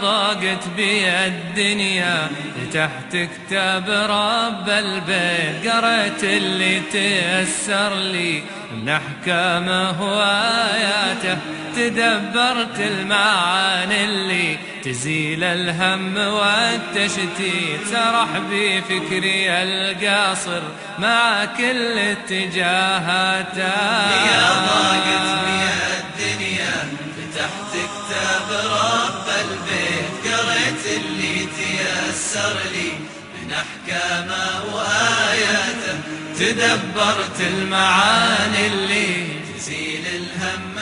ضاقت بي الدنيا فتحت كتاب رب البيت. قريت اللي تيسر لي من أحكامه وآياته. تدبرت المعاني اللي تزيل الهم والتشتيت. سرح بي فكري القاصر مع كل اتجاهاته. يا ضاقت بي الدنيا فتحت كتاب رب البيت. قريت اللي تيسر لي من أحكامه وآياته. تدبرت المعاني اللي تزيل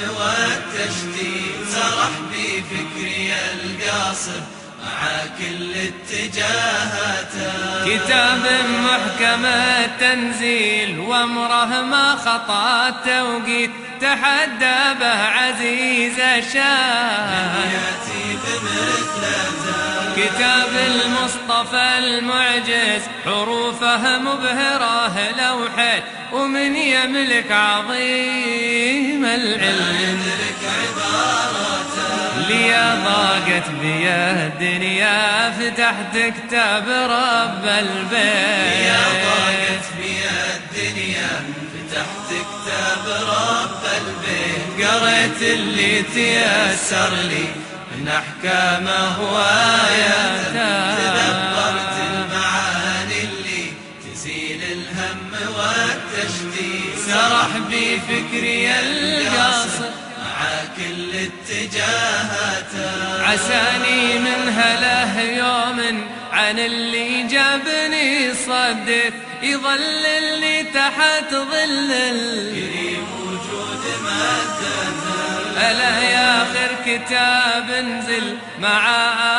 والتشتيت سرح بي فكري القاصر مع كل اتجاهاته. كتاب محكم التنزيل وامره ما خطأ توقيت تحدى به عزيز الشاه كتاب المصطفى المعجز حروفه مبهرة لوحة ومن يملك عظيم العلم. يدرك عباراته لي ضاقت بي الدنيا فتحت كتاب رب البيت. يا ضاقت بي الدنيا فتحت كتاب رب البيت. قريت اللي تيسر لي من أحكامه وآياته تدبرت المعاني اللي تزيل الهم والتشتيت سرح بي فكري القاصر مع كل اتجاهاته عساني من هله يوم عن اللي جابني صدق يظللني تحت ظل ال- كريم وجود مادته ألا يا كتاب انزل مع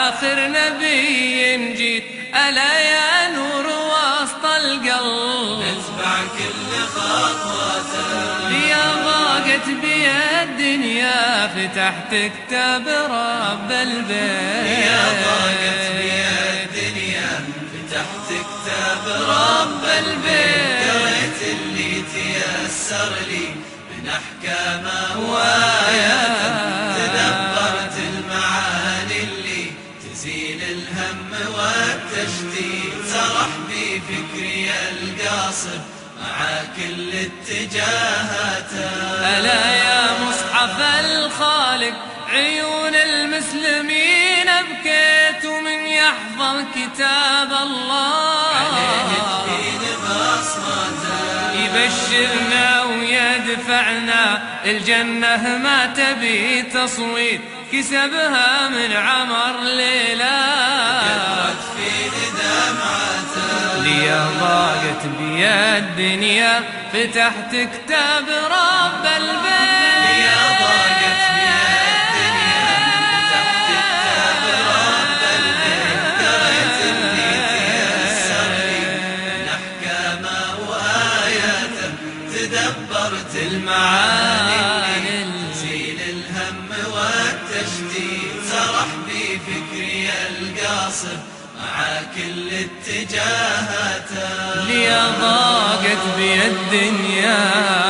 آخر نبي جيت. ألا يا نور وسط القلب. نتبع كل خطوته يا ضاقت بي الدنيا فتحت كتاب رب البيت. يا ضاقت بي الدنيا فتحت كتاب رب البيت. قريت اللي تيسر لي من أحكامه وآياته الهم والتشتيت سرح بي فكري القاصر مع كل اتجاهاته. ألا يا مصحف الخالق عيون المسلمين أبكيت من يحفظ كتاب الله. بصمته يبشرنا ويدفعنا الجنة ما تبي تصويت كسبها من عمر ليلة. لي ضاقت بي الدنيا فتحت كتاب رب البيت. يا ضاقت بي الدنيا فتحت كتاب رب اللي لي من أحكامه وآياته تدبرت المعاني تزيل الهم والتشتيت سرح بي فكري القاصر مع كل اتجاهاته. لي ضاقت بي الدنيا.